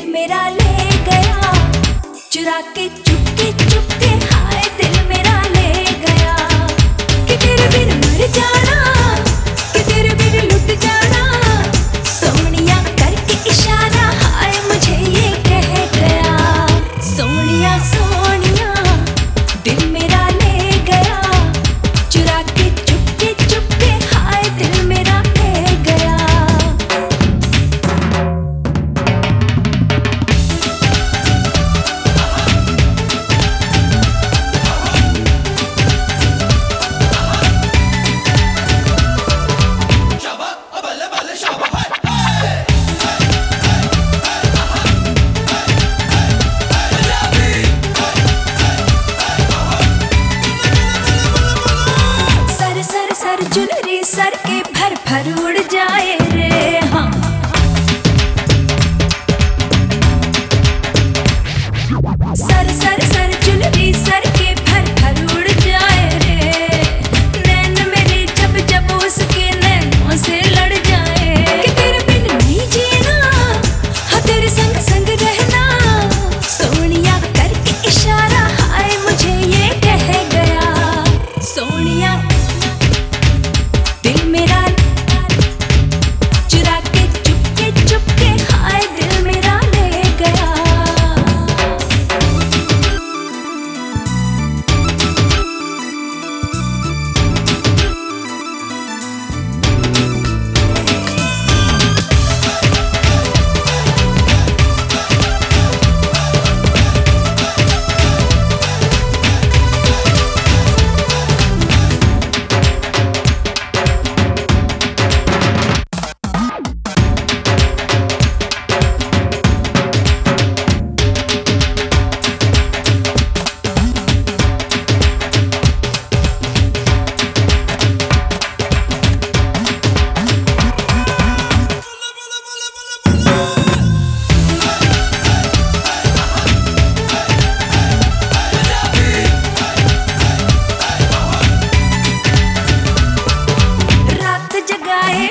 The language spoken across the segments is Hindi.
दिल मेरा ले गया। चुरा के चुपके चुपके हाय, दिल मेरा ले गया। कि तेरे बिन मर जाना सर के भर भर उड़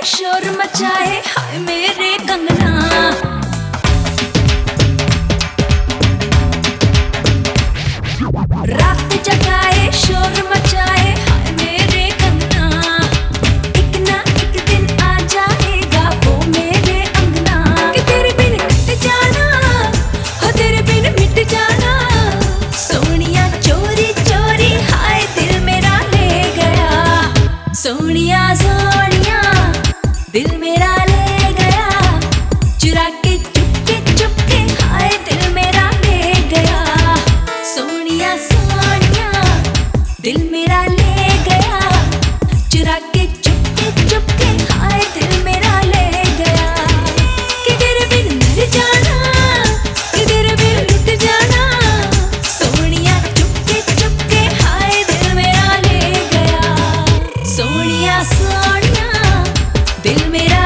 शोर मचाए। मेरा ले गया। चुरा के चुपके चुपके, हाय दिल मेरा ले गया। सोनिया सोनिया, दिल मेरा ले गया। चुरा के चुपके चुपके, हाय दिल मेरा ले गया। कि तेरे बिन जाना कि तेरे बिन लुट जाना। सोनिया, चुपके चुपके, हाय दिल मेरा ले गया। सोनिया सोनिया, दिल मेरा